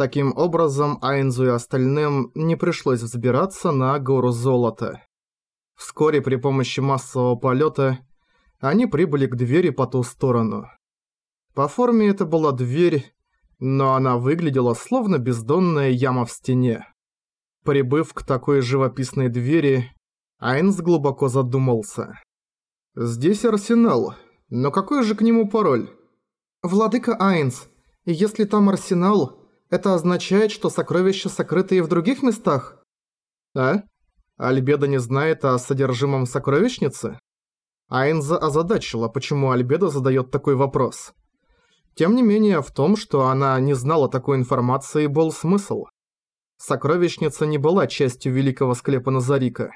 Таким образом, Айнзу и остальным не пришлось взбираться на гору золота. Вскоре при помощи массового полета они прибыли к двери по ту сторону. По форме это была дверь, но она выглядела словно бездонная яма в стене. Прибыв к такой живописной двери, Айнс глубоко задумался. «Здесь арсенал, но какой же к нему пароль?» «Владыка Айнс, если там арсенал, это означает, что сокровища сокрыты и в других местах?» «А? Альбеда не знает о содержимом сокровищницы?» Айнза озадачила, почему Альбеда задает такой вопрос. Тем не менее, в том, что она не знала такой информации, был смысл. Сокровищница не была частью великого склепа Назарика.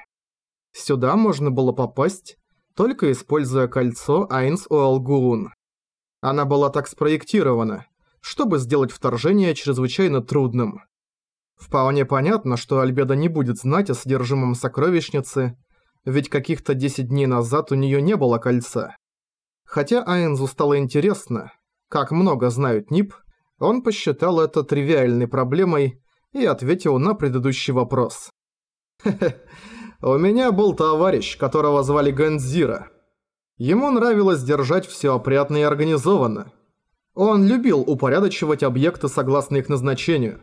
Сюда можно было попасть, только используя кольцо Айнс Уалгуун. Она была так спроектирована, чтобы сделать вторжение чрезвычайно трудным. Вполне понятно, что Альбеда не будет знать о содержимом сокровищницы, ведь каких-то 10 дней назад у нее не было кольца. Хотя Айнзу стало интересно, как много знают НИП, он посчитал это тривиальной проблемой и ответил на предыдущий вопрос. «Хе-хе, у меня был товарищ, которого звали Ганзира. Ему нравилось держать все опрятно и организованно. Он любил упорядочивать объекты согласно их назначению.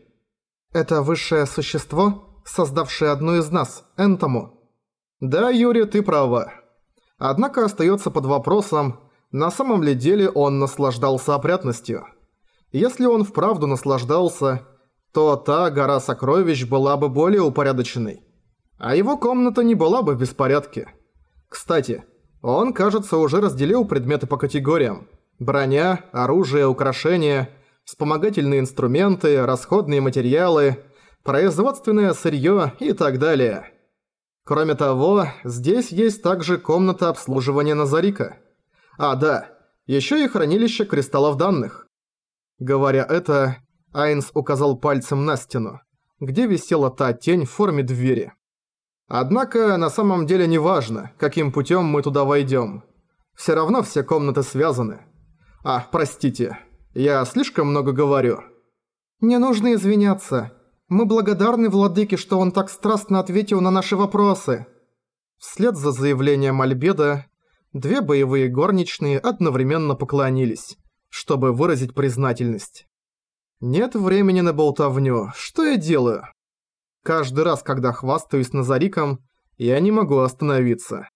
Это высшее существо, создавшее одну из нас, Энтому. Да, Юрий, ты права. Однако остается под вопросом, на самом ли деле он наслаждался опрятностью. Если он вправду наслаждался, то та гора сокровищ была бы более упорядоченной. А его комната не была бы в беспорядке. Кстати, он, кажется, уже разделил предметы по категориям. Броня, оружие, украшения, вспомогательные инструменты, расходные материалы, производственное сырье и так далее. Кроме того, здесь есть также комната обслуживания Назарика. А, да, еще и хранилище кристаллов данных. Говоря это, Айнс указал пальцем на стену, где висела та тень в форме двери. Однако, на самом деле не важно, каким путем мы туда войдем. Все равно все комнаты связаны. А, простите, я слишком много говорю. Не нужно извиняться. Мы благодарны владыке, что он так страстно ответил на наши вопросы. Вслед за заявлением Альбеда, две боевые горничные одновременно поклонились, чтобы выразить признательность. Нет времени на болтовню, что я делаю? Каждый раз, когда хвастаюсь Назариком, я не могу остановиться.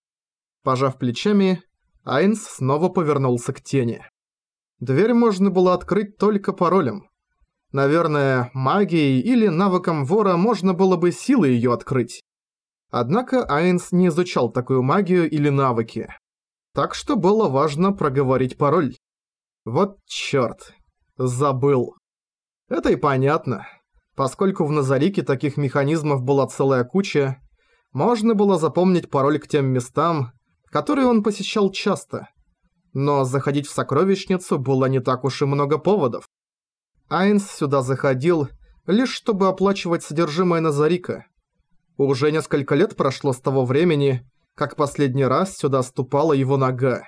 Пожав плечами, Айнс снова повернулся к тени. Дверь можно было открыть только паролем. Наверное, магией или навыком вора можно было бы силой её открыть. Однако Айнс не изучал такую магию или навыки. Так что было важно проговорить пароль. Вот чёрт. Забыл. Это и понятно. Поскольку в Назарике таких механизмов была целая куча, можно было запомнить пароль к тем местам, которые он посещал часто. Но заходить в сокровищницу было не так уж и много поводов. Айнс сюда заходил, лишь чтобы оплачивать содержимое Назарика. Уже несколько лет прошло с того времени, как последний раз сюда ступала его нога.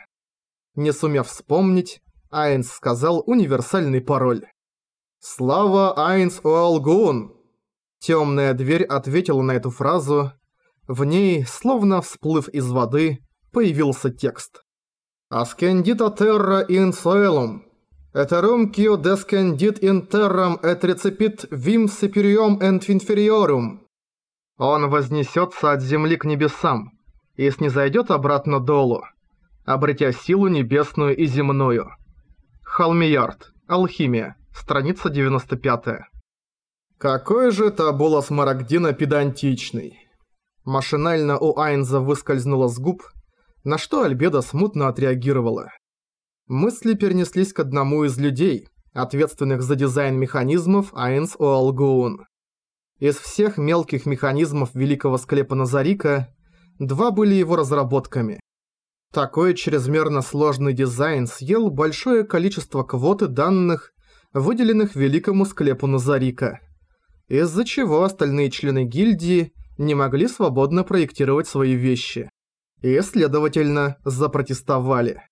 Не сумев вспомнить, Айнс сказал универсальный пароль. «Слава Айнс Уалгун!» Темная дверь ответила на эту фразу. В ней, словно всплыв из воды, появился текст. «Аскендита терра ин соэлум. Этерум кио дескендит ин террам эт рецепит вим супериом энд инфериорум». Он вознесется от земли к небесам и снизойдет обратно долу, обретя силу небесную и земную. Халмиярд. Алхимия. Страница 95. Какой же Табула Смарагдина педантичный. Машинально у Айнза выскользнуло с губ, на что Альбеда смутно отреагировала. Мысли перенеслись к одному из людей, ответственных за дизайн механизмов Айнс Оалгуун. Из всех мелких механизмов великого склепа Назарика, два были его разработками. Такой чрезмерно сложный дизайн съел большое количество квоты данных выделенных великому склепу Назарика, из-за чего остальные члены гильдии не могли свободно проектировать свои вещи. И, следовательно, запротестовали.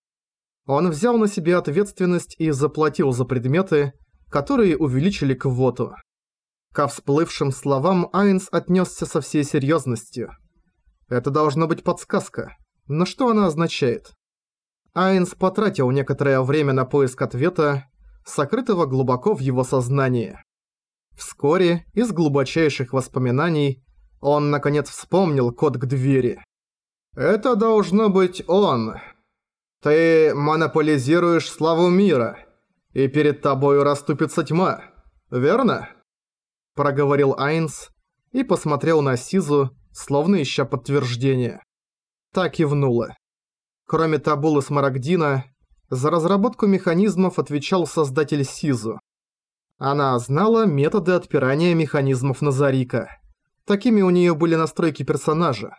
Он взял на себя ответственность и заплатил за предметы, которые увеличили квоту. Ко всплывшим словам Айнс отнесся со всей серьезностью. Это должна быть подсказка. Но что она означает? Айнс потратил некоторое время на поиск ответа, сокрытого глубоко в его сознании. Вскоре, из глубочайших воспоминаний, он наконец вспомнил код к двери. «Это должно быть он. Ты монополизируешь славу мира, и перед тобою расступится тьма, верно?» Проговорил Айнс и посмотрел на Сизу, словно ища подтверждение. Так кивнула. Кроме Табулы Смарагдина, за разработку механизмов отвечал создатель Сизу. Она знала методы отпирания механизмов Назарика. Такими у нее были настройки персонажа.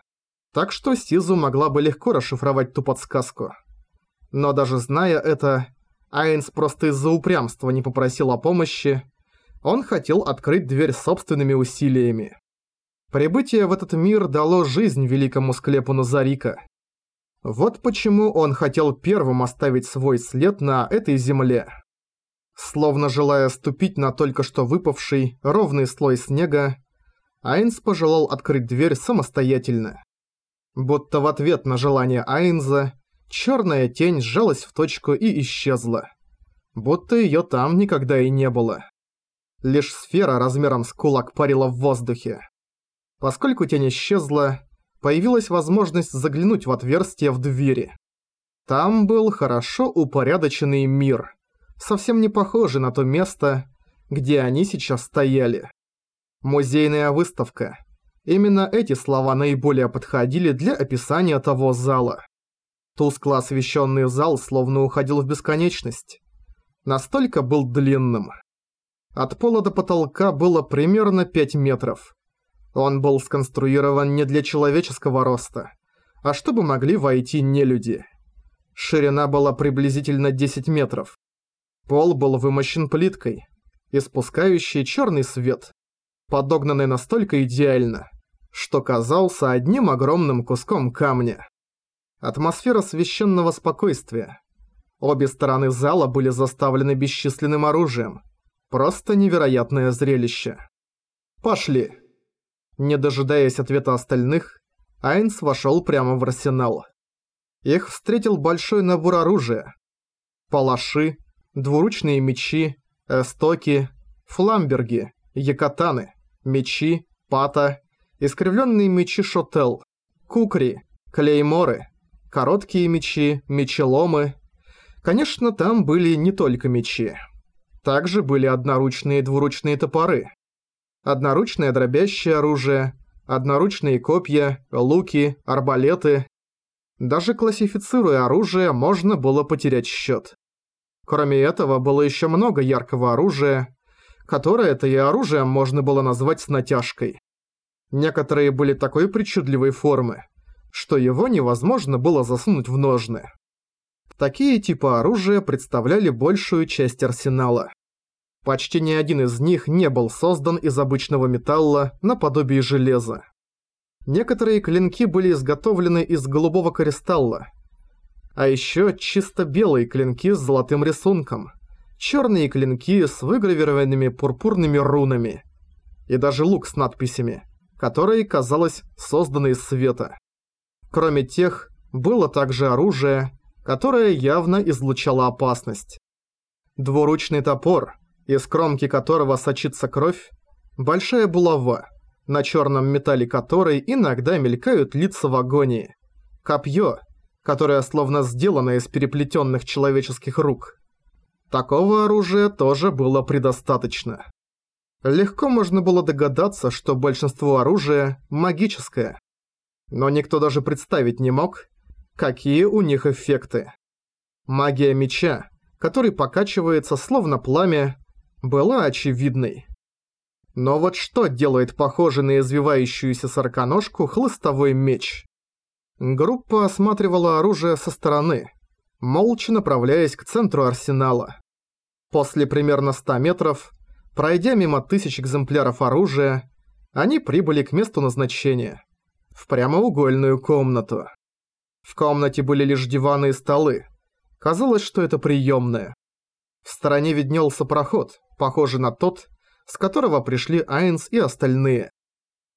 Так что Сизу могла бы легко расшифровать ту подсказку. Но даже зная это, Айнс просто из-за упрямства не попросил о помощи. Он хотел открыть дверь собственными усилиями. Прибытие в этот мир дало жизнь великому склепу Назарика. Вот почему он хотел первым оставить свой след на этой земле. Словно желая ступить на только что выпавший ровный слой снега, Айнс пожелал открыть дверь самостоятельно. Будто в ответ на желание Айнза, черная тень сжалась в точку и исчезла. Будто ее там никогда и не было. Лишь сфера размером с кулак парила в воздухе. Поскольку тень исчезла, появилась возможность заглянуть в отверстие в двери. Там был хорошо упорядоченный мир, совсем не похожий на то место, где они сейчас стояли. Музейная выставка. Именно эти слова наиболее подходили для описания того зала. Тускло освещенный зал словно уходил в бесконечность. Настолько был длинным. От пола до потолка было примерно 5 метров. Он был сконструирован не для человеческого роста, а чтобы могли войти не люди. Ширина была приблизительно 10 метров. Пол был вымощен плиткой, испускающей черный свет, подогнанный настолько идеально, что казался одним огромным куском камня. Атмосфера священного спокойствия. Обе стороны зала были заставлены бесчисленным оружием. Просто невероятное зрелище. «Пошли!» Не дожидаясь ответа остальных, Айнс вошел прямо в арсенал. Их встретил большой набор оружия. Палаши, двуручные мечи, эстоки, фламберги, якатаны, мечи, пата, искривленные мечи шотел, кукри, клейморы, короткие мечи, мечеломы. Конечно, там были не только мечи. Также были одноручные и двуручные топоры, одноручное дробящее оружие, одноручные копья, луки, арбалеты. Даже классифицируя оружие, можно было потерять счет. Кроме этого, было еще много яркого оружия, которое-то и оружием можно было назвать с натяжкой. Некоторые были такой причудливой формы, что его невозможно было засунуть в ножны. Такие типы оружия представляли большую часть арсенала. Почти ни один из них не был создан из обычного металла наподобие железа. Некоторые клинки были изготовлены из голубого кристалла. А еще чисто белые клинки с золотым рисунком, черные клинки с выгравированными пурпурными рунами и даже лук с надписями, которые, казалось, созданы из света. Кроме тех, было также оружие, которое явно излучало опасность. Двуручный топор – из кромки которого сочится кровь, большая булава, на черном металле которой иногда мелькают лица в агонии, копье, которое словно сделано из переплетенных человеческих рук. Такого оружия тоже было предостаточно. Легко можно было догадаться, что большинство оружия магическое. Но никто даже представить не мог, какие у них эффекты. Магия меча, который покачивается словно пламя, была очевидной. Но вот что делает похожий на извивающуюся сороконожку хлыстовой меч? Группа осматривала оружие со стороны, молча направляясь к центру арсенала. После примерно 100 метров, пройдя мимо тысяч экземпляров оружия, они прибыли к месту назначения. В прямоугольную комнату. В комнате были лишь диваны и столы. Казалось, что это приемная. В стороне виднелся проход, похожий на тот, с которого пришли Айнс и остальные.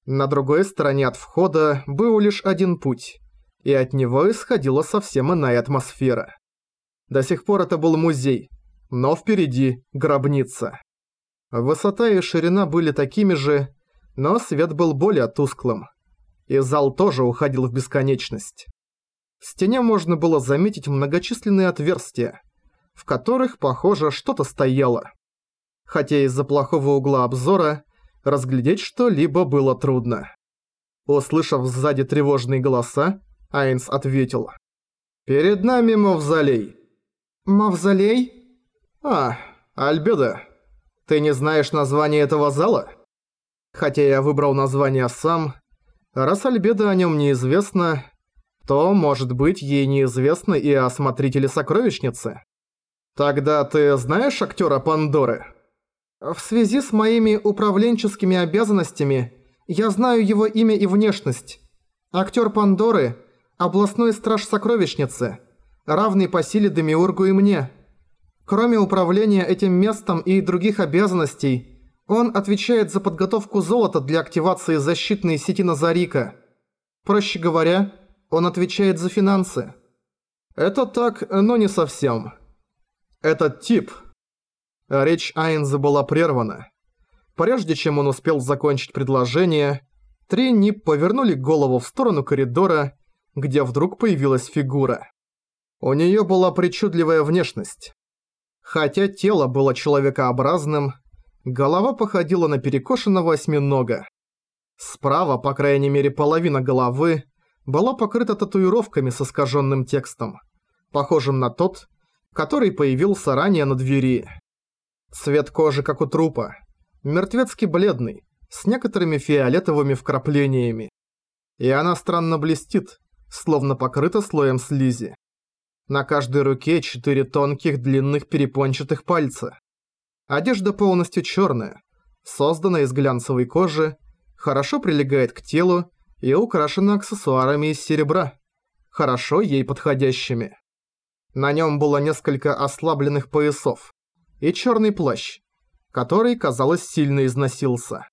На другой стороне от входа был лишь один путь, и от него исходила совсем иная атмосфера. До сих пор это был музей, но впереди гробница. Высота и ширина были такими же, но свет был более тусклым. И зал тоже уходил в бесконечность. В стене можно было заметить многочисленные отверстия, в которых, похоже, что-то стояло. Хотя из-за плохого угла обзора разглядеть что-либо было трудно. Услышав сзади тревожные голоса, Айнс ответил. «Перед нами мавзолей». «Мавзолей?» «А, Альбеда, ты не знаешь название этого зала?» Хотя я выбрал название сам, раз Альбеда о нем неизвестно, то, может быть, ей неизвестно и о Смотрителе Сокровищницы. Тогда ты знаешь актера Пандоры? В связи с моими управленческими обязанностями я знаю его имя и внешность. Актер Пандоры – областной страж Сокровищницы, равный по силе Демиургу и мне. Кроме управления этим местом и других обязанностей – он отвечает за подготовку золота для активации защитной сети Назарика. Проще говоря, он отвечает за финансы. Это так, но не совсем. Этот тип... Речь Айнза была прервана. Прежде чем он успел закончить предложение, три НИП повернули голову в сторону коридора, где вдруг появилась фигура. У нее была причудливая внешность. Хотя тело было человекообразным, Голова походила на перекошенного осьминога. Справа, по крайней мере половина головы, была покрыта татуировками с искаженным текстом, похожим на тот, который появился ранее на двери. Цвет кожи как у трупа, мертвецки бледный, с некоторыми фиолетовыми вкраплениями. И она странно блестит, словно покрыта слоем слизи. На каждой руке четыре тонких длинных перепончатых пальца. Одежда полностью черная, создана из глянцевой кожи, хорошо прилегает к телу и украшена аксессуарами из серебра, хорошо ей подходящими. На нем было несколько ослабленных поясов и черный плащ, который, казалось, сильно износился.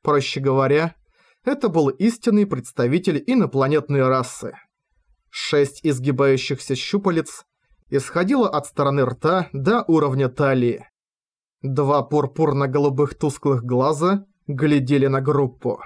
Проще говоря, это был истинный представитель инопланетной расы. Шесть изгибающихся щупалец исходило от стороны рта до уровня талии. Два пурпурно-голубых тусклых глаза глядели на группу.